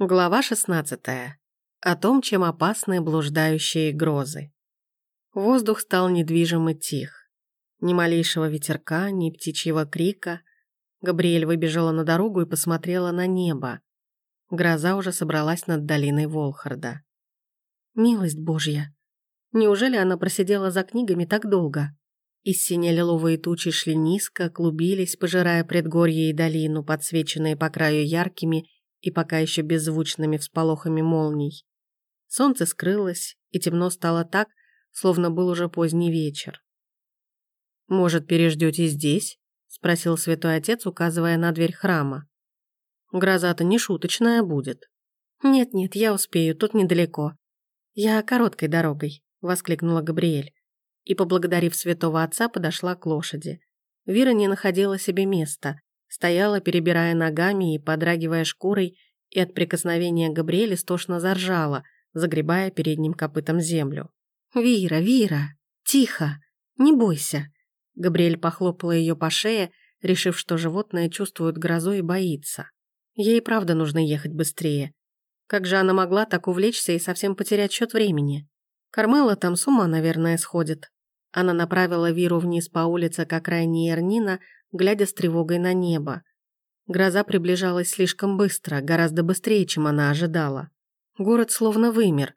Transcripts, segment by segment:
Глава 16. О том, чем опасны блуждающие грозы. Воздух стал недвижим и тих. Ни малейшего ветерка, ни птичьего крика. Габриэль выбежала на дорогу и посмотрела на небо. Гроза уже собралась над долиной Волхарда. Милость Божья! Неужели она просидела за книгами так долго? Из сине-лиловые тучи шли низко, клубились, пожирая предгорье и долину, подсвеченные по краю яркими и пока еще беззвучными всполохами молний. Солнце скрылось, и темно стало так, словно был уже поздний вечер. «Может, переждете здесь?» — спросил святой отец, указывая на дверь храма. «Гроза-то не шуточная будет». «Нет-нет, я успею, тут недалеко. Я короткой дорогой», — воскликнула Габриэль. И, поблагодарив святого отца, подошла к лошади. Вира не находила себе места, Стояла, перебирая ногами и подрагивая шкурой, и от прикосновения Габриэля стошно заржала, загребая передним копытом землю. «Вира, Вира, тихо, не бойся!» Габриэль похлопала ее по шее, решив, что животное чувствует грозу и боится. Ей правда нужно ехать быстрее. Как же она могла так увлечься и совсем потерять счет времени? Кармела там с ума, наверное, сходит. Она направила Виру вниз по улице к окраине Эрнина, глядя с тревогой на небо. Гроза приближалась слишком быстро, гораздо быстрее, чем она ожидала. Город словно вымер.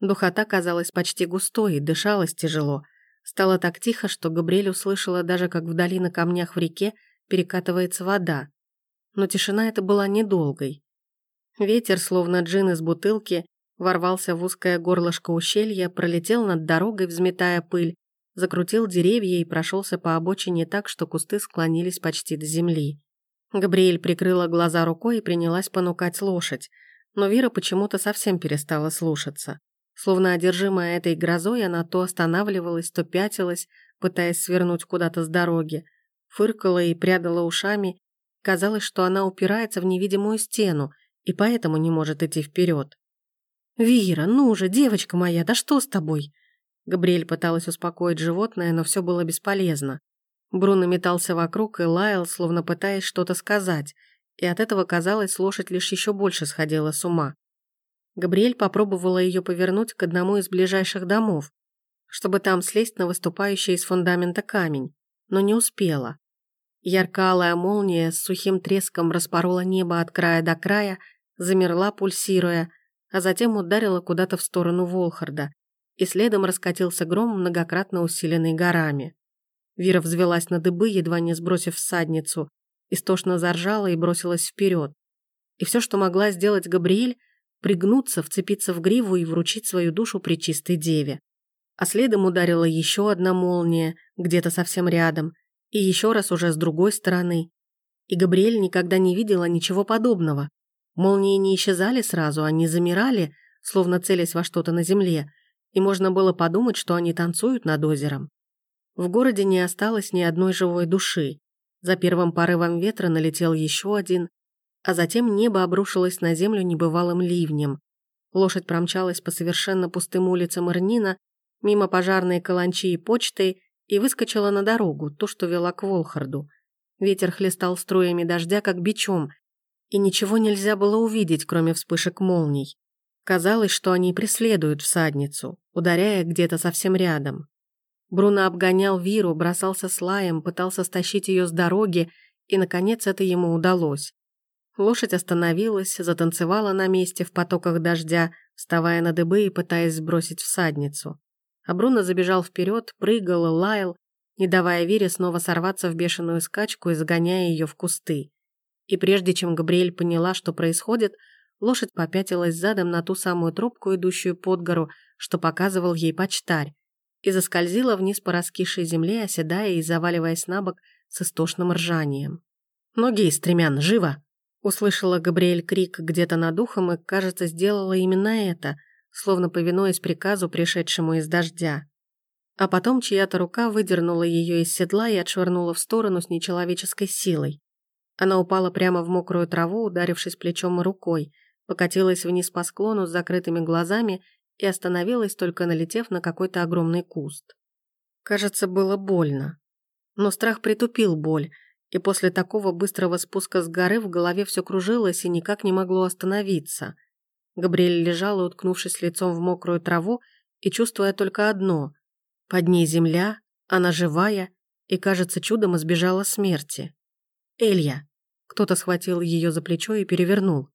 Духота казалась почти густой, дышалось тяжело. Стало так тихо, что Габриэль услышала даже, как вдали на камнях в реке перекатывается вода. Но тишина эта была недолгой. Ветер, словно джин из бутылки, ворвался в узкое горлышко ущелья, пролетел над дорогой, взметая пыль, закрутил деревья и прошелся по обочине так, что кусты склонились почти до земли. Габриэль прикрыла глаза рукой и принялась понукать лошадь, но Вира почему-то совсем перестала слушаться. Словно одержимая этой грозой, она то останавливалась, то пятилась, пытаясь свернуть куда-то с дороги, фыркала и прядала ушами. Казалось, что она упирается в невидимую стену и поэтому не может идти вперед. «Вира, ну же, девочка моя, да что с тобой?» Габриэль пыталась успокоить животное, но все было бесполезно. Бруно метался вокруг и лаял, словно пытаясь что-то сказать, и от этого, казалось, лошадь лишь еще больше сходила с ума. Габриэль попробовала ее повернуть к одному из ближайших домов, чтобы там слезть на выступающий из фундамента камень, но не успела. Яркалая молния с сухим треском распорола небо от края до края, замерла, пульсируя, а затем ударила куда-то в сторону Волхарда, и следом раскатился гром, многократно усиленный горами. Вира взвелась на дыбы, едва не сбросив всадницу, истошно заржала и бросилась вперед. И все, что могла сделать Габриэль, пригнуться, вцепиться в гриву и вручить свою душу при чистой деве. А следом ударила еще одна молния, где-то совсем рядом, и еще раз уже с другой стороны. И Габриэль никогда не видела ничего подобного. Молнии не исчезали сразу, они замирали, словно целясь во что-то на земле, и можно было подумать, что они танцуют над озером. В городе не осталось ни одной живой души. За первым порывом ветра налетел еще один, а затем небо обрушилось на землю небывалым ливнем. Лошадь промчалась по совершенно пустым улицам Ирнина, мимо пожарной каланчи и почты, и выскочила на дорогу, ту, что вела к Волхарду. Ветер хлестал струями дождя, как бичом, и ничего нельзя было увидеть, кроме вспышек молний. Казалось, что они преследуют всадницу, ударяя где-то совсем рядом. Бруно обгонял Виру, бросался с лаем, пытался стащить ее с дороги, и, наконец, это ему удалось. Лошадь остановилась, затанцевала на месте в потоках дождя, вставая на дыбы и пытаясь сбросить всадницу. А Бруно забежал вперед, прыгал и лаял, не давая Вире снова сорваться в бешеную скачку и загоняя ее в кусты. И прежде чем Габриэль поняла, что происходит, лошадь попятилась задом на ту самую тропку, идущую под гору, что показывал ей почтарь, и заскользила вниз по раскисшей земле, оседая и заваливаясь на бок с истошным ржанием. «Ноги, стремян, живо!» Услышала Габриэль крик где-то над ухом и, кажется, сделала именно это, словно повинуясь приказу, пришедшему из дождя. А потом чья-то рука выдернула ее из седла и отшвырнула в сторону с нечеловеческой силой. Она упала прямо в мокрую траву, ударившись плечом и рукой, покатилась вниз по склону с закрытыми глазами и остановилась, только налетев на какой-то огромный куст. Кажется, было больно. Но страх притупил боль, и после такого быстрого спуска с горы в голове все кружилось и никак не могло остановиться. Габриэль лежала, уткнувшись лицом в мокрую траву и чувствуя только одно. Под ней земля, она живая и, кажется, чудом избежала смерти. «Элья!» Кто-то схватил ее за плечо и перевернул.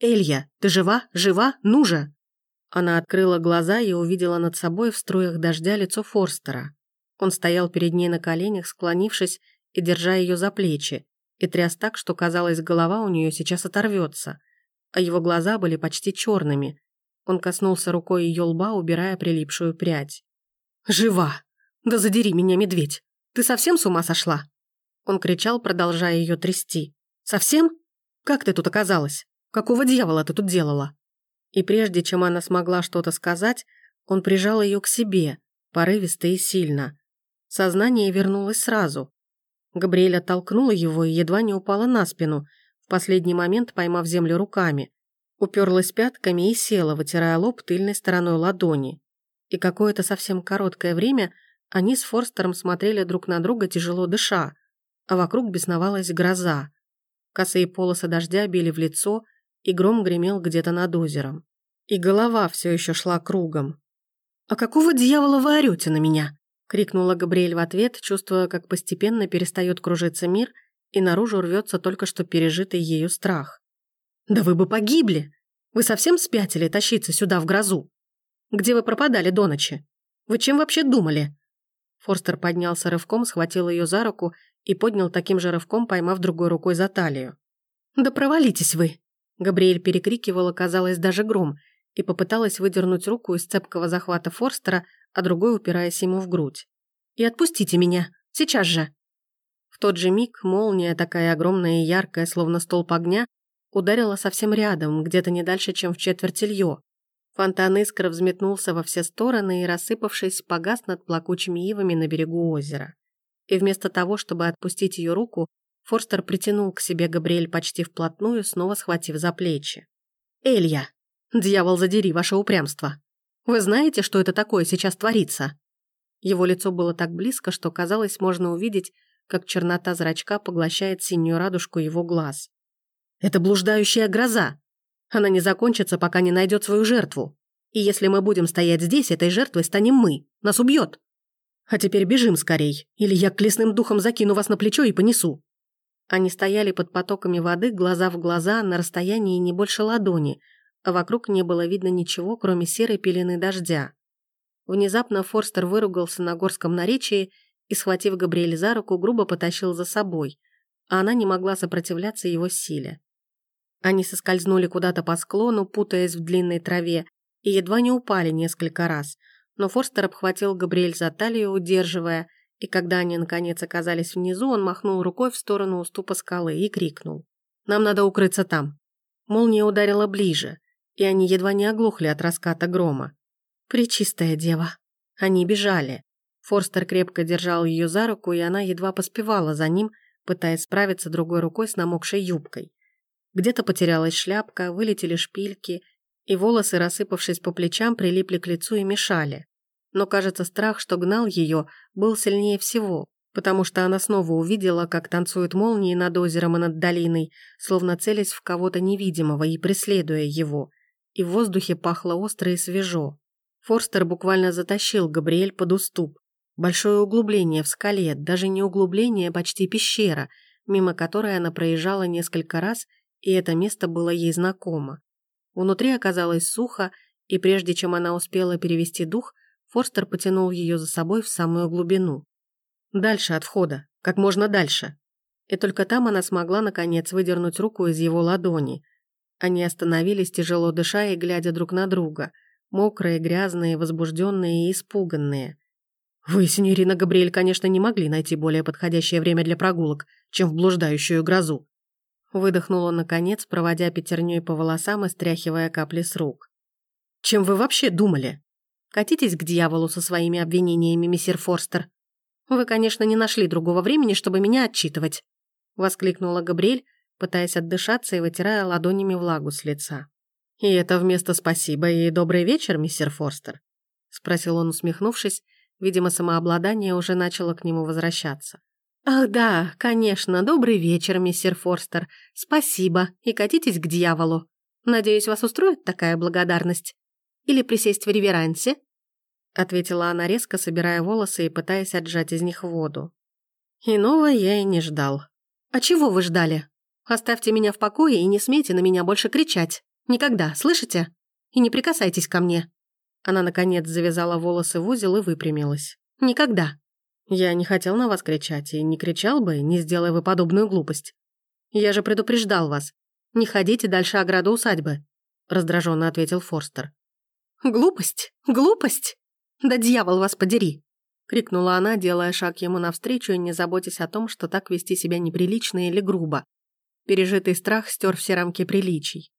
«Элья, ты жива? Жива? Ну же!» Она открыла глаза и увидела над собой в струях дождя лицо Форстера. Он стоял перед ней на коленях, склонившись и держа ее за плечи, и тряс так, что казалось, голова у нее сейчас оторвется, а его глаза были почти черными. Он коснулся рукой ее лба, убирая прилипшую прядь. «Жива! Да задери меня, медведь! Ты совсем с ума сошла?» Он кричал, продолжая ее трясти. «Совсем? Как ты тут оказалась? Какого дьявола ты тут делала?» И прежде чем она смогла что-то сказать, он прижал ее к себе, порывисто и сильно. Сознание вернулось сразу. Габриэль оттолкнула его и едва не упала на спину, в последний момент поймав землю руками. Уперлась пятками и села, вытирая лоб тыльной стороной ладони. И какое-то совсем короткое время они с Форстером смотрели друг на друга, тяжело дыша, а вокруг бесновалась гроза. Косые полосы дождя били в лицо, и гром гремел где-то над озером. И голова все еще шла кругом. «А какого дьявола вы орете на меня?» — крикнула Габриэль в ответ, чувствуя, как постепенно перестает кружиться мир, и наружу рвется только что пережитый ею страх. «Да вы бы погибли! Вы совсем спятили тащиться сюда в грозу? Где вы пропадали до ночи? Вы чем вообще думали?» Форстер поднялся рывком, схватил ее за руку и поднял таким же рывком, поймав другой рукой за талию. «Да провалитесь вы!» Габриэль перекрикивала, казалось, даже гром, и попыталась выдернуть руку из цепкого захвата Форстера, а другой упираясь ему в грудь. «И отпустите меня! Сейчас же!» В тот же миг молния, такая огромная и яркая, словно столб огня, ударила совсем рядом, где-то не дальше, чем в четверть льё. Фонтан искр взметнулся во все стороны и, рассыпавшись, погас над плакучими ивами на берегу озера. И вместо того, чтобы отпустить ее руку, Форстер притянул к себе Габриэль почти вплотную, снова схватив за плечи. «Элья! Дьявол, задери ваше упрямство! Вы знаете, что это такое сейчас творится?» Его лицо было так близко, что казалось, можно увидеть, как чернота зрачка поглощает синюю радужку его глаз. «Это блуждающая гроза! Она не закончится, пока не найдет свою жертву. И если мы будем стоять здесь, этой жертвой станем мы. Нас убьет. А теперь бежим скорей, или я к лесным духам закину вас на плечо и понесу. Они стояли под потоками воды, глаза в глаза, на расстоянии не больше ладони, а вокруг не было видно ничего, кроме серой пелены дождя. Внезапно Форстер выругался на горском наречии и, схватив Габриэль за руку, грубо потащил за собой, а она не могла сопротивляться его силе. Они соскользнули куда-то по склону, путаясь в длинной траве, и едва не упали несколько раз, но Форстер обхватил Габриэль за талию, удерживая, и когда они наконец оказались внизу, он махнул рукой в сторону уступа скалы и крикнул. «Нам надо укрыться там». Молния ударила ближе, и они едва не оглохли от раската грома. «Пречистая дева». Они бежали. Форстер крепко держал ее за руку, и она едва поспевала за ним, пытаясь справиться другой рукой с намокшей юбкой. Где-то потерялась шляпка, вылетели шпильки, и волосы, рассыпавшись по плечам, прилипли к лицу и мешали но, кажется, страх, что гнал ее, был сильнее всего, потому что она снова увидела, как танцуют молнии над озером и над долиной, словно целясь в кого-то невидимого и преследуя его, и в воздухе пахло остро и свежо. Форстер буквально затащил Габриэль под уступ. Большое углубление в скале, даже не углубление, а почти пещера, мимо которой она проезжала несколько раз, и это место было ей знакомо. Внутри оказалось сухо, и прежде чем она успела перевести дух, Форстер потянул ее за собой в самую глубину. Дальше от входа, как можно дальше. И только там она смогла, наконец, выдернуть руку из его ладони. Они остановились, тяжело дыша и глядя друг на друга, мокрые, грязные, возбужденные и испуганные. «Вы, синьорина Габриэль, конечно, не могли найти более подходящее время для прогулок, чем в блуждающую грозу». Выдохнул он, наконец, проводя пятерней по волосам и стряхивая капли с рук. «Чем вы вообще думали?» Катитесь к дьяволу со своими обвинениями, мистер Форстер. Вы, конечно, не нашли другого времени, чтобы меня отчитывать», — воскликнула Габриэль, пытаясь отдышаться и вытирая ладонями влагу с лица. «И это вместо спасибо и добрый вечер, мистер Форстер?» — спросил он, усмехнувшись. Видимо, самообладание уже начало к нему возвращаться. «Ах да, конечно, добрый вечер, мистер Форстер. Спасибо, и катитесь к дьяволу. Надеюсь, вас устроит такая благодарность? Или присесть в реверансе?» Ответила она резко, собирая волосы и пытаясь отжать из них воду. Иного я и не ждал. «А чего вы ждали? Оставьте меня в покое и не смейте на меня больше кричать. Никогда, слышите? И не прикасайтесь ко мне». Она, наконец, завязала волосы в узел и выпрямилась. «Никогда». «Я не хотел на вас кричать и не кричал бы, не сделая вы подобную глупость. Я же предупреждал вас. Не ходите дальше ограду усадьбы», раздраженно ответил Форстер. «Глупость? Глупость? Да дьявол вас подери!» крикнула она, делая шаг ему навстречу и не заботясь о том, что так вести себя неприлично или грубо. Пережитый страх стер все рамки приличий.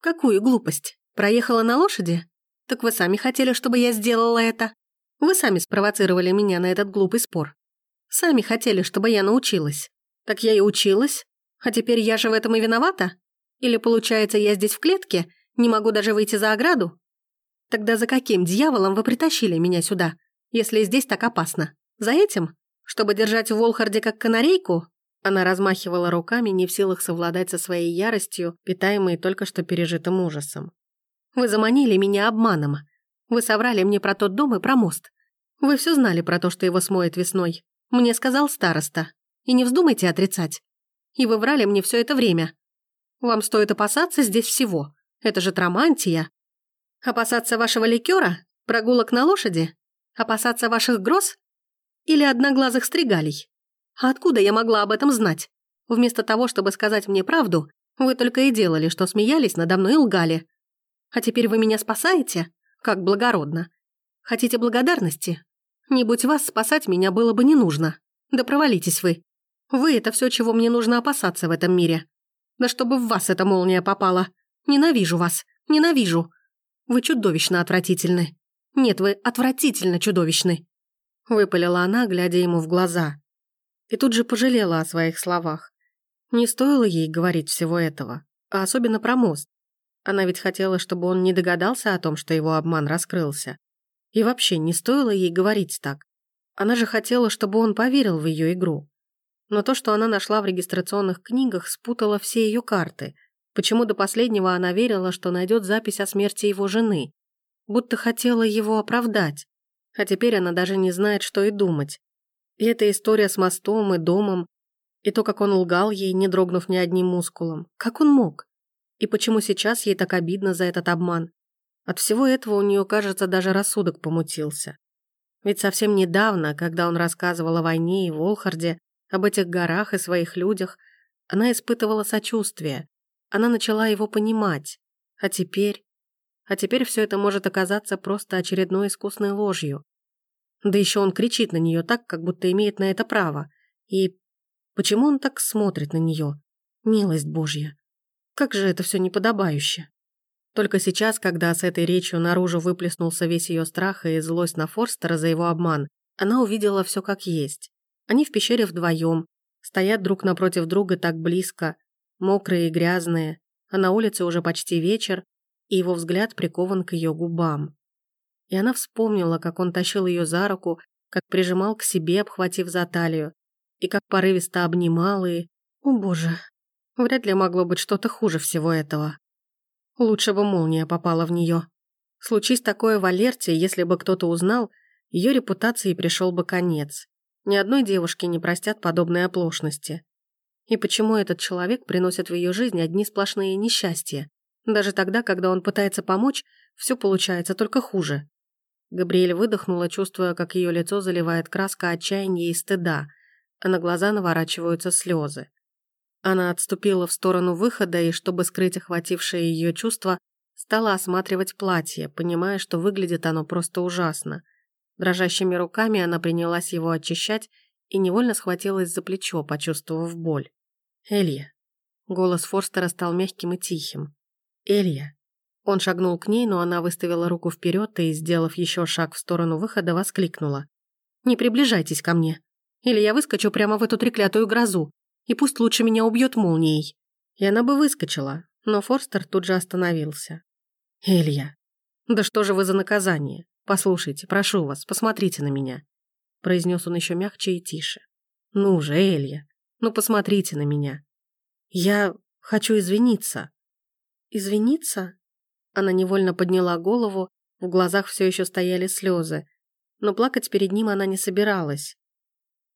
«Какую глупость? Проехала на лошади? Так вы сами хотели, чтобы я сделала это. Вы сами спровоцировали меня на этот глупый спор. Сами хотели, чтобы я научилась. Так я и училась. А теперь я же в этом и виновата? Или, получается, я здесь в клетке, не могу даже выйти за ограду? Тогда за каким дьяволом вы притащили меня сюда, если здесь так опасно? За этим? Чтобы держать в Волхарде как канарейку? Она размахивала руками, не в силах совладать со своей яростью, питаемой только что пережитым ужасом. «Вы заманили меня обманом. Вы соврали мне про тот дом и про мост. Вы все знали про то, что его смоет весной. Мне сказал староста. И не вздумайте отрицать. И вы врали мне все это время. Вам стоит опасаться здесь всего. Это же Трамантия. Опасаться вашего ликера? Прогулок на лошади? Опасаться ваших гроз? Или одноглазых стригалей? А откуда я могла об этом знать? Вместо того, чтобы сказать мне правду, вы только и делали, что смеялись надо мной и лгали. А теперь вы меня спасаете? Как благородно. Хотите благодарности? Не будь вас, спасать меня было бы не нужно. Да провалитесь вы. Вы — это все, чего мне нужно опасаться в этом мире. Да чтобы в вас эта молния попала. Ненавижу вас. Ненавижу. Вы чудовищно отвратительны. Нет, вы отвратительно чудовищны. Выпалила она, глядя ему в глаза. И тут же пожалела о своих словах. Не стоило ей говорить всего этого, а особенно про мост. Она ведь хотела, чтобы он не догадался о том, что его обман раскрылся. И вообще, не стоило ей говорить так. Она же хотела, чтобы он поверил в ее игру. Но то, что она нашла в регистрационных книгах, спутало все ее карты. Почему до последнего она верила, что найдет запись о смерти его жены? Будто хотела его оправдать. А теперь она даже не знает, что и думать. И эта история с мостом и домом, и то, как он лгал ей, не дрогнув ни одним мускулом. Как он мог? И почему сейчас ей так обидно за этот обман? От всего этого у нее, кажется, даже рассудок помутился. Ведь совсем недавно, когда он рассказывал о войне и Волхарде, об этих горах и своих людях, она испытывала сочувствие. Она начала его понимать. А теперь... А теперь все это может оказаться просто очередной искусной ложью. Да еще он кричит на нее так, как будто имеет на это право. И почему он так смотрит на нее? Милость Божья. Как же это все неподобающе. Только сейчас, когда с этой речью наружу выплеснулся весь ее страх и злость на Форстера за его обман, она увидела все как есть. Они в пещере вдвоем, стоят друг напротив друга так близко, мокрые и грязные, а на улице уже почти вечер, и его взгляд прикован к ее губам. И она вспомнила, как он тащил ее за руку, как прижимал к себе, обхватив за талию, и как порывисто обнимал и... О боже, вряд ли могло быть что-то хуже всего этого. Лучше бы молния попала в нее. Случись такое в Алерте, если бы кто-то узнал, ее репутации пришел бы конец. Ни одной девушке не простят подобной оплошности. И почему этот человек приносит в ее жизнь одни сплошные несчастья? Даже тогда, когда он пытается помочь, все получается только хуже. Габриэль выдохнула, чувствуя, как ее лицо заливает краска отчаяния и стыда, а на глаза наворачиваются слезы. Она отступила в сторону выхода и, чтобы скрыть охватившее ее чувство, стала осматривать платье, понимая, что выглядит оно просто ужасно – Дрожащими руками она принялась его очищать и невольно схватилась за плечо, почувствовав боль. «Элья». Голос Форстера стал мягким и тихим. «Элья». Он шагнул к ней, но она выставила руку вперед и, сделав еще шаг в сторону выхода, воскликнула. «Не приближайтесь ко мне, или я выскочу прямо в эту треклятую грозу, и пусть лучше меня убьет молнией». И она бы выскочила, но Форстер тут же остановился. «Элья, да что же вы за наказание? «Послушайте, прошу вас, посмотрите на меня», — произнес он еще мягче и тише. «Ну же, Элья, ну посмотрите на меня. Я хочу извиниться». Извиниться? Она невольно подняла голову, в глазах все еще стояли слезы, но плакать перед ним она не собиралась.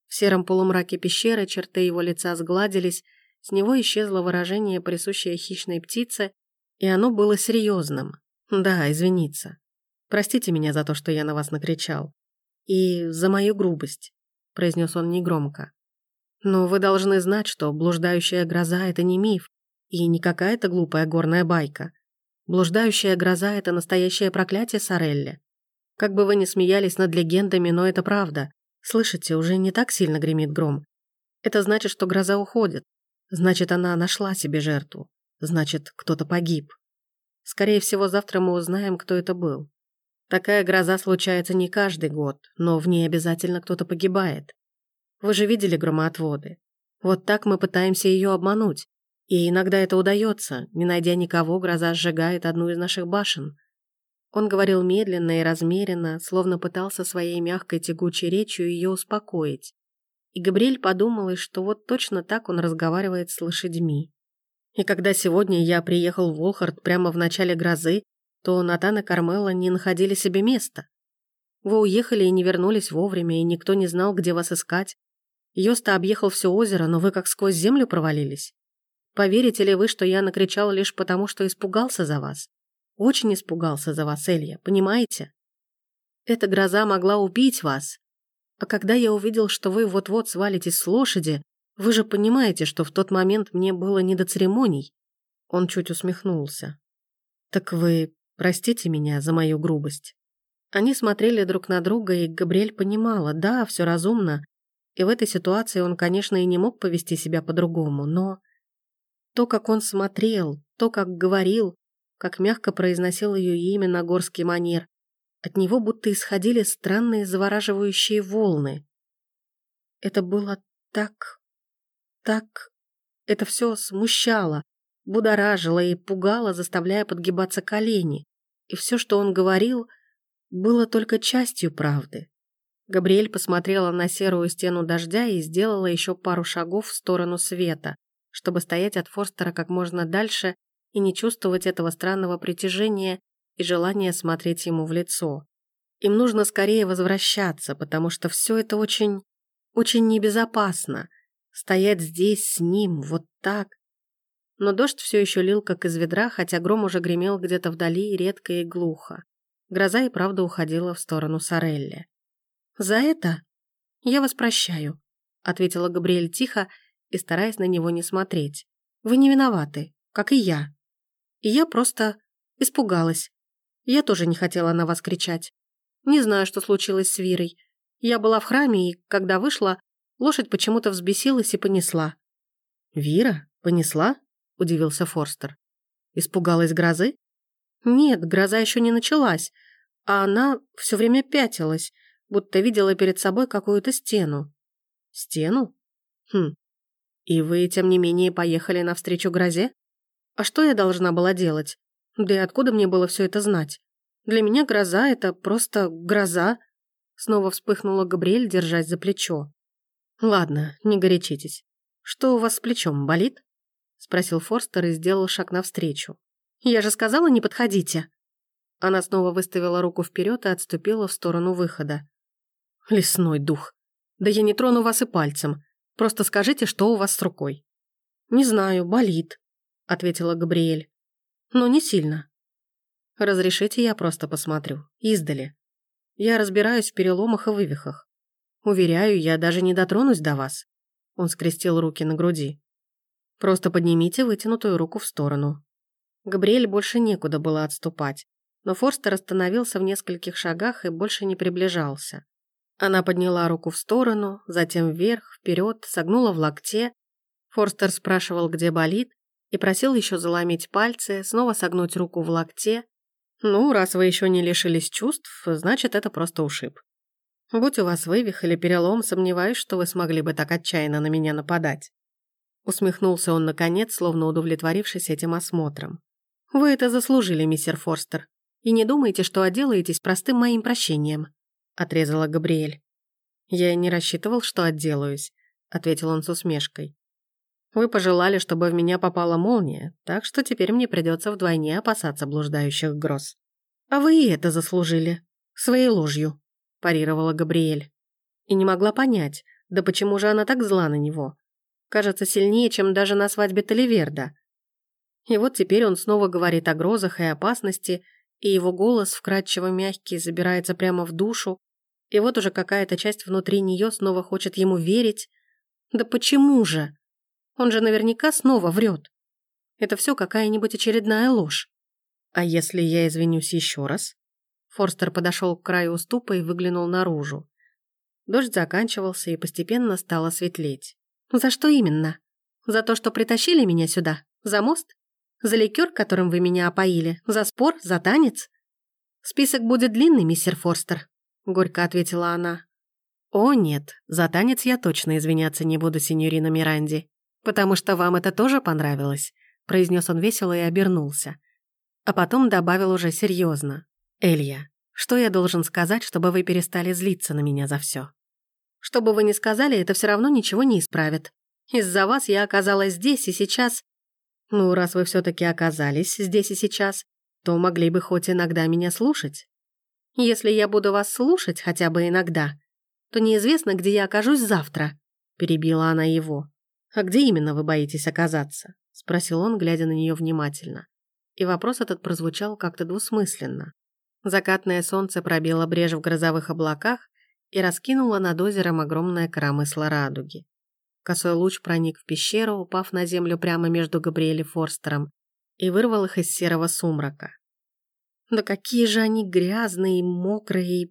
В сером полумраке пещеры черты его лица сгладились, с него исчезло выражение, присущее хищной птице, и оно было серьезным. Да, извиниться. Простите меня за то, что я на вас накричал. И за мою грубость, произнес он негромко. Но вы должны знать, что блуждающая гроза — это не миф, и не какая-то глупая горная байка. Блуждающая гроза — это настоящее проклятие Сорелли. Как бы вы ни смеялись над легендами, но это правда. Слышите, уже не так сильно гремит гром. Это значит, что гроза уходит. Значит, она нашла себе жертву. Значит, кто-то погиб. Скорее всего, завтра мы узнаем, кто это был. Такая гроза случается не каждый год, но в ней обязательно кто-то погибает. Вы же видели громоотводы. Вот так мы пытаемся ее обмануть. И иногда это удается. Не найдя никого, гроза сжигает одну из наших башен. Он говорил медленно и размеренно, словно пытался своей мягкой тягучей речью ее успокоить. И Габриэль подумала, что вот точно так он разговаривает с лошадьми. И когда сегодня я приехал в Волхард прямо в начале грозы, то Натан и Кармела не находили себе места. Вы уехали и не вернулись вовремя, и никто не знал, где вас искать. Йоста объехал все озеро, но вы как сквозь землю провалились. Поверите ли вы, что я накричал лишь потому, что испугался за вас? Очень испугался за вас, Элья, понимаете? Эта гроза могла убить вас. А когда я увидел, что вы вот-вот свалитесь с лошади, вы же понимаете, что в тот момент мне было не до церемоний. Он чуть усмехнулся. Так вы Простите меня за мою грубость». Они смотрели друг на друга, и Габриэль понимала, да, все разумно, и в этой ситуации он, конечно, и не мог повести себя по-другому, но... То, как он смотрел, то, как говорил, как мягко произносил ее имя на горский манер, от него будто исходили странные завораживающие волны. Это было так... так... Это все смущало, будоражило и пугало, заставляя подгибаться колени и все, что он говорил, было только частью правды. Габриэль посмотрела на серую стену дождя и сделала еще пару шагов в сторону света, чтобы стоять от Форстера как можно дальше и не чувствовать этого странного притяжения и желания смотреть ему в лицо. Им нужно скорее возвращаться, потому что все это очень, очень небезопасно. Стоять здесь с ним, вот так, но дождь все еще лил, как из ведра, хотя гром уже гремел где-то вдали редко и глухо. Гроза и правда уходила в сторону Сорелли. «За это я вас прощаю», — ответила Габриэль тихо и стараясь на него не смотреть. «Вы не виноваты, как и я. И я просто испугалась. Я тоже не хотела на вас кричать. Не знаю, что случилось с Вирой. Я была в храме, и, когда вышла, лошадь почему-то взбесилась и понесла». «Вира? Понесла?» Удивился Форстер. Испугалась грозы? Нет, гроза еще не началась, а она все время пятилась, будто видела перед собой какую-то стену. Стену? Хм. И вы, тем не менее, поехали навстречу грозе? А что я должна была делать? Да и откуда мне было все это знать? Для меня гроза — это просто гроза. Снова вспыхнула Габриэль, держась за плечо. Ладно, не горячитесь. Что у вас с плечом, болит? Спросил Форстер и сделал шаг навстречу. «Я же сказала, не подходите!» Она снова выставила руку вперед и отступила в сторону выхода. «Лесной дух! Да я не трону вас и пальцем. Просто скажите, что у вас с рукой». «Не знаю, болит», — ответила Габриэль. «Но не сильно». «Разрешите, я просто посмотрю. Издали. Я разбираюсь в переломах и вывихах. Уверяю, я даже не дотронусь до вас». Он скрестил руки на груди. Просто поднимите вытянутую руку в сторону». Габриэль больше некуда было отступать, но Форстер остановился в нескольких шагах и больше не приближался. Она подняла руку в сторону, затем вверх, вперед, согнула в локте. Форстер спрашивал, где болит, и просил еще заломить пальцы, снова согнуть руку в локте. «Ну, раз вы еще не лишились чувств, значит, это просто ушиб. Будь у вас вывих или перелом, сомневаюсь, что вы смогли бы так отчаянно на меня нападать». Усмехнулся он наконец, словно удовлетворившись этим осмотром. «Вы это заслужили, мистер Форстер. И не думайте, что отделаетесь простым моим прощением», — отрезала Габриэль. «Я и не рассчитывал, что отделаюсь», — ответил он с усмешкой. Вы пожелали, чтобы в меня попала молния, так что теперь мне придется вдвойне опасаться блуждающих гроз. А вы и это заслужили. Своей ложью, парировала Габриэль. И не могла понять, да почему же она так зла на него? Кажется, сильнее, чем даже на свадьбе Таливерда. И вот теперь он снова говорит о грозах и опасности, и его голос, вкрадчиво мягкий, забирается прямо в душу, и вот уже какая-то часть внутри нее снова хочет ему верить. Да почему же? Он же наверняка снова врет. Это все какая-нибудь очередная ложь. А если я извинюсь еще раз? Форстер подошел к краю уступа и выглянул наружу. Дождь заканчивался и постепенно стало светлеть. «За что именно? За то, что притащили меня сюда? За мост? За ликер, которым вы меня опоили? За спор? За танец?» «Список будет длинный, мистер Форстер», — горько ответила она. «О, нет, за танец я точно извиняться не буду, сеньорина Миранди, потому что вам это тоже понравилось», — произнес он весело и обернулся. А потом добавил уже серьезно. «Элья, что я должен сказать, чтобы вы перестали злиться на меня за все? Что бы вы ни сказали, это все равно ничего не исправит. Из-за вас я оказалась здесь и сейчас. Ну, раз вы все-таки оказались здесь и сейчас, то могли бы хоть иногда меня слушать. Если я буду вас слушать хотя бы иногда, то неизвестно, где я окажусь завтра», — перебила она его. «А где именно вы боитесь оказаться?» — спросил он, глядя на нее внимательно. И вопрос этот прозвучал как-то двусмысленно. Закатное солнце пробило брешь в грозовых облаках, и раскинула над озером огромное коромысло радуги. Косой луч проник в пещеру, упав на землю прямо между Габриэль и Форстером, и вырвал их из серого сумрака. Да какие же они грязные, мокрые.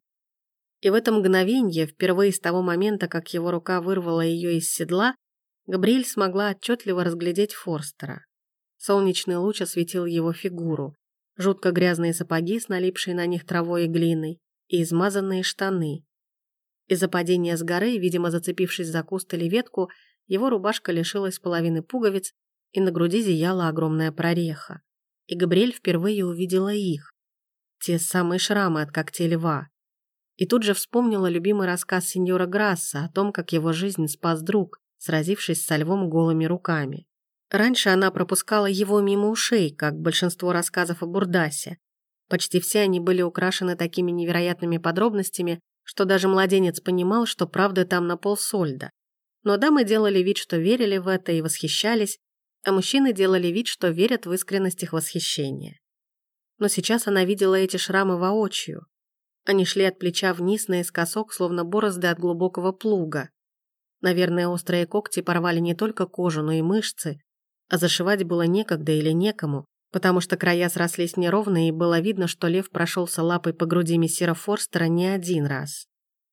И в это мгновенье, впервые с того момента, как его рука вырвала ее из седла, Габриэль смогла отчетливо разглядеть Форстера. Солнечный луч осветил его фигуру, жутко грязные сапоги с налипшей на них травой и глиной и измазанные штаны, из-за падения с горы, видимо, зацепившись за куст или ветку, его рубашка лишилась половины пуговиц, и на груди зияла огромная прореха. И Габриэль впервые увидела их. Те самые шрамы от когтей льва. И тут же вспомнила любимый рассказ сеньора Грасса о том, как его жизнь спас друг, сразившись со львом голыми руками. Раньше она пропускала его мимо ушей, как большинство рассказов о Бурдасе. Почти все они были украшены такими невероятными подробностями, что даже младенец понимал, что правда там на полсольда. Но дамы делали вид, что верили в это и восхищались, а мужчины делали вид, что верят в искренность их восхищения. Но сейчас она видела эти шрамы воочию. Они шли от плеча вниз наискосок, словно борозды от глубокого плуга. Наверное, острые когти порвали не только кожу, но и мышцы, а зашивать было некогда или некому, потому что края срослись неровно, и было видно, что лев прошелся лапой по груди мессира Форстера не один раз.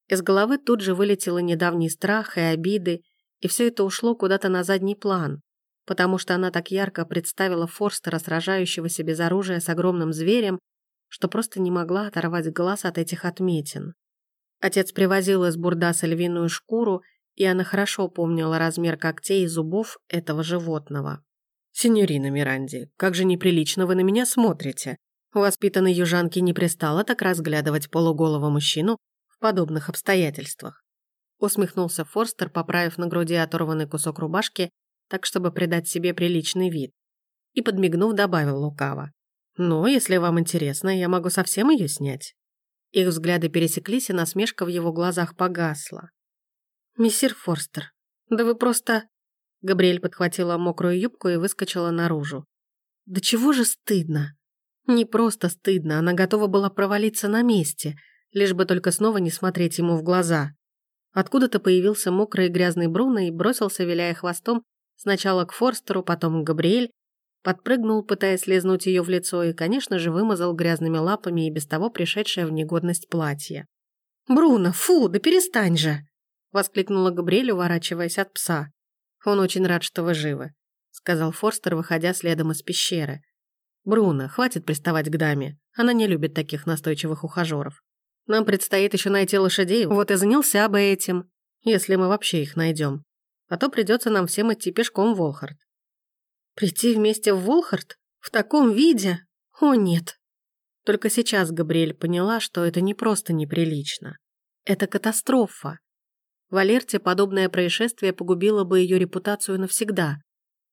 Из головы тут же вылетело недавний страх и обиды, и все это ушло куда-то на задний план, потому что она так ярко представила Форстера, сражающегося без оружия с огромным зверем, что просто не могла оторвать глаз от этих отметин. Отец привозил из Бурдаса львиную шкуру, и она хорошо помнила размер когтей и зубов этого животного. «Синьорина Миранди, как же неприлично вы на меня смотрите. Воспитанной южанке не пристало так разглядывать полуголого мужчину в подобных обстоятельствах». Усмехнулся Форстер, поправив на груди оторванный кусок рубашки, так, чтобы придать себе приличный вид. И, подмигнув, добавил лукаво. «Но, если вам интересно, я могу совсем ее снять». Их взгляды пересеклись, и насмешка в его глазах погасла. «Мессир Форстер, да вы просто...» Габриэль подхватила мокрую юбку и выскочила наружу. Да чего же стыдно? Не просто стыдно, она готова была провалиться на месте, лишь бы только снова не смотреть ему в глаза. Откуда-то появился мокрый и грязный Бруно и бросился, виляя хвостом, сначала к Форстеру, потом к Габриэль, подпрыгнул, пытаясь лизнуть ее в лицо, и, конечно же, вымазал грязными лапами и без того пришедшее в негодность платье. «Бруно, фу, да перестань же!» — воскликнула Габриэль, уворачиваясь от пса. «Он очень рад, что вы живы», — сказал Форстер, выходя следом из пещеры. «Бруно, хватит приставать к даме. Она не любит таких настойчивых ухажеров. Нам предстоит еще найти лошадей, вот и занялся бы этим, если мы вообще их найдем. А то придется нам всем идти пешком в Волхард». «Прийти вместе в Волхард? В таком виде? О, нет!» Только сейчас Габриэль поняла, что это не просто неприлично. Это катастрофа. В Алерте подобное происшествие погубило бы ее репутацию навсегда,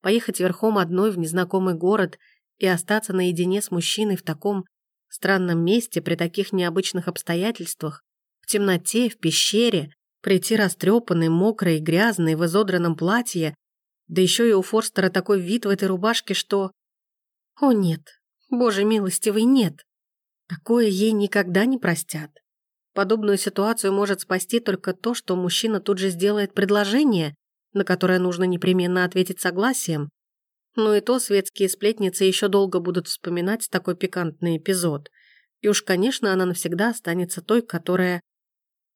Поехать верхом одной в незнакомый город и остаться наедине с мужчиной в таком странном месте при таких необычных обстоятельствах, в темноте, в пещере, прийти растрепанный, мокрый, грязный, в изодранном платье, да еще и у Форстера такой вид в этой рубашке, что... О нет, боже милостивый, нет. Такое ей никогда не простят. Подобную ситуацию может спасти только то, что мужчина тут же сделает предложение, на которое нужно непременно ответить согласием. Но и то светские сплетницы еще долго будут вспоминать такой пикантный эпизод. И уж, конечно, она навсегда останется той, которая...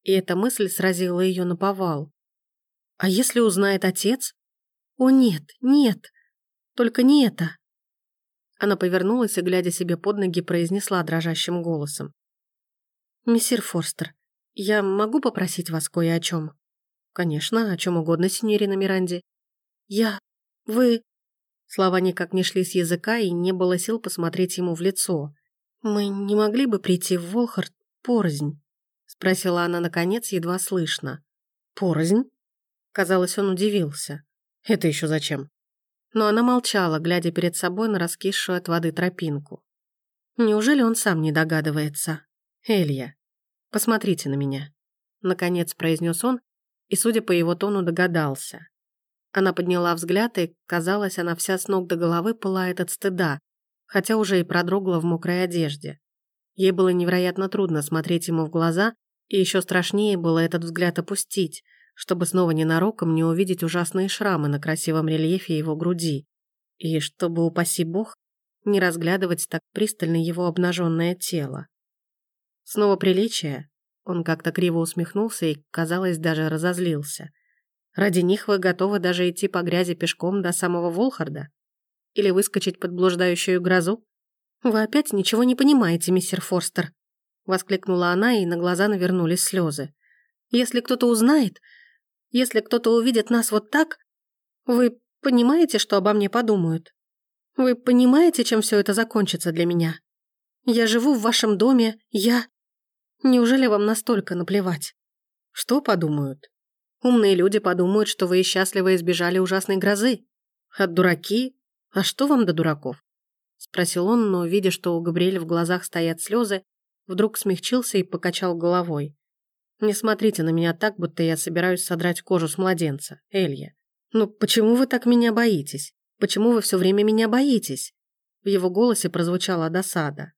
И эта мысль сразила ее на повал. А если узнает отец? О нет, нет, только не это. Она повернулась и, глядя себе под ноги, произнесла дрожащим голосом. «Мессир Форстер, я могу попросить вас кое о чем?» «Конечно, о чем угодно, синьорина Миранди». «Я... вы...» Слова никак не шли с языка, и не было сил посмотреть ему в лицо. «Мы не могли бы прийти в Волхард порознь?» Спросила она, наконец, едва слышно. «Порознь?» Казалось, он удивился. «Это еще зачем?» но она молчала, глядя перед собой на раскисшую от воды тропинку. Неужели он сам не догадывается? «Элья, посмотрите на меня», — наконец произнес он, и, судя по его тону, догадался. Она подняла взгляд, и, казалось, она вся с ног до головы пылает от стыда, хотя уже и продрогла в мокрой одежде. Ей было невероятно трудно смотреть ему в глаза, и еще страшнее было этот взгляд опустить — чтобы снова ненароком не увидеть ужасные шрамы на красивом рельефе его груди, и чтобы, упаси бог, не разглядывать так пристально его обнаженное тело. Снова приличие, он как-то криво усмехнулся и, казалось, даже разозлился. Ради них вы готовы даже идти по грязи пешком до самого Волхарда? Или выскочить под блуждающую грозу? Вы опять ничего не понимаете, мистер Форстер, воскликнула она, и на глаза навернулись слезы. Если кто-то узнает, если кто-то увидит нас вот так, вы понимаете, что обо мне подумают? Вы понимаете, чем все это закончится для меня? Я живу в вашем доме, я... Неужели вам настолько наплевать? Что подумают? Умные люди подумают, что вы счастливо избежали ужасной грозы. От дураки? А что вам до дураков? Спросил он, но, видя, что у Габриэля в глазах стоят слезы, вдруг смягчился и покачал головой. Не смотрите на меня так, будто я собираюсь содрать кожу с младенца, Элья. Ну почему вы так меня боитесь? Почему вы все время меня боитесь? В его голосе прозвучала досада.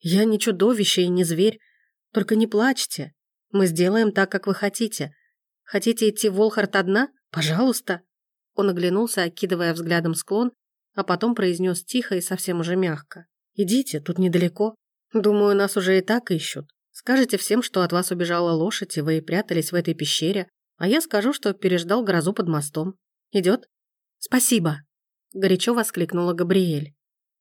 Я не чудовище и не зверь. Только не плачьте. Мы сделаем так, как вы хотите. Хотите идти в Волхард одна? Пожалуйста. Он оглянулся, окидывая взглядом склон, а потом произнес тихо и совсем уже мягко. «Идите, тут недалеко. Думаю, нас уже и так ищут. Скажете всем, что от вас убежала лошадь, и вы прятались в этой пещере, а я скажу, что переждал грозу под мостом. Идет? Спасибо!» Горячо воскликнула Габриэль.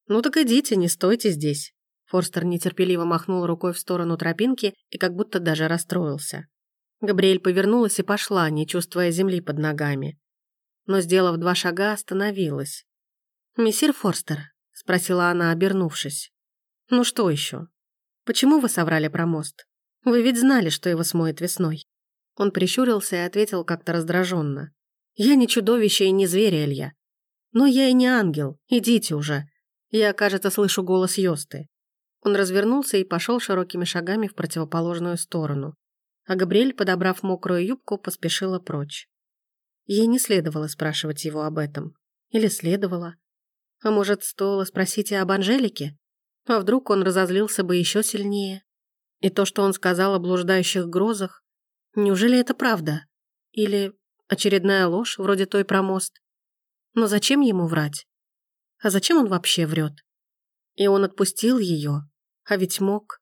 «Ну так идите, не стойте здесь». Форстер нетерпеливо махнул рукой в сторону тропинки и как будто даже расстроился. Габриэль повернулась и пошла, не чувствуя земли под ногами. Но, сделав два шага, остановилась. «Мессир Форстер?» — спросила она, обернувшись. «Ну что еще? Почему вы соврали про мост? Вы ведь знали, что его смоет весной». Он прищурился и ответил как-то раздраженно. «Я не чудовище и не зверь, Илья. Но я и не ангел. Идите уже. Я, кажется, слышу голос Йосты». Он развернулся и пошел широкими шагами в противоположную сторону. А Габриэль, подобрав мокрую юбку, поспешила прочь. Ей не следовало спрашивать его об этом. Или следовало? А может, стоило спросить и об Анжелике? А вдруг он разозлился бы еще сильнее? И то, что он сказал о блуждающих грозах, неужели это правда? Или очередная ложь, вроде той про мост? Но зачем ему врать? А зачем он вообще врет? И он отпустил ее, а ведь мог.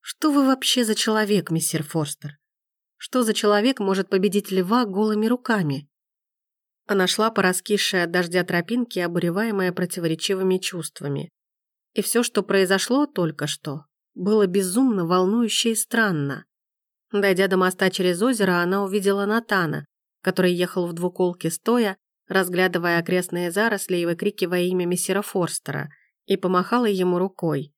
Что вы вообще за человек, мистер Форстер? Что за человек может победить льва голыми руками? Она шла по раскисшей от дождя тропинке, обуреваемая противоречивыми чувствами. И все, что произошло только что, было безумно волнующе и странно. Дойдя до моста через озеро, она увидела Натана, который ехал в двуколке стоя, разглядывая окрестные заросли и выкрикивая имя мессира Форстера, и помахала ему рукой.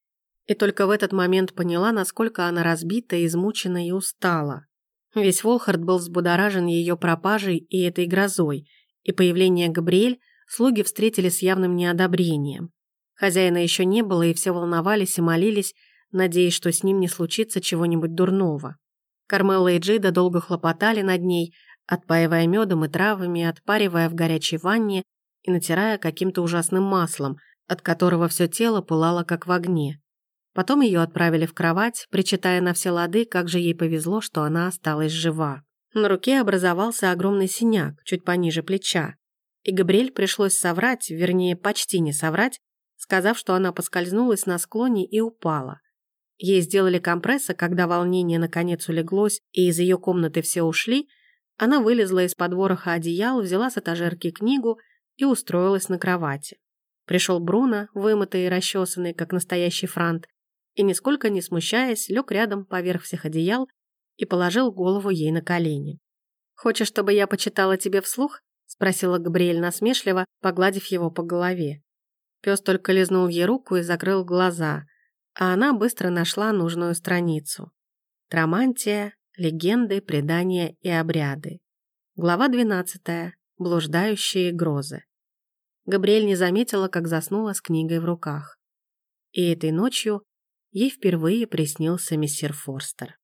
И только в этот момент поняла, насколько она разбита, измучена и устала. Весь Волхард был взбудоражен ее пропажей и этой грозой, и появление Габриэль слуги встретили с явным неодобрением. Хозяина еще не было, и все волновались и молились, надеясь, что с ним не случится чего-нибудь дурного. Кармелла и Джида долго хлопотали над ней, отпаивая медом и травами, отпаривая в горячей ванне и натирая каким-то ужасным маслом, от которого все тело пылало как в огне. Потом ее отправили в кровать, причитая на все лады, как же ей повезло, что она осталась жива. На руке образовался огромный синяк, чуть пониже плеча. И Габриэль пришлось соврать, вернее, почти не соврать, сказав, что она поскользнулась на склоне и упала. Ей сделали компрессы, когда волнение наконец улеглось, и из ее комнаты все ушли, она вылезла из-под вороха одеял, взяла с этажерки книгу и устроилась на кровати. Пришел Бруно, вымытый и расчесанный, как настоящий франт, и, нисколько не смущаясь, лег рядом поверх всех одеял и положил голову ей на колени. «Хочешь, чтобы я почитала тебе вслух?» — спросила Габриэль насмешливо, погладив его по голове. Пес только лизнул ей руку и закрыл глаза, а она быстро нашла нужную страницу. Трамантия, легенды, предания и обряды. Глава 12. Блуждающие грозы. Габриэль не заметила, как заснула с книгой в руках. И этой ночью ей впервые приснился мессир Форстер.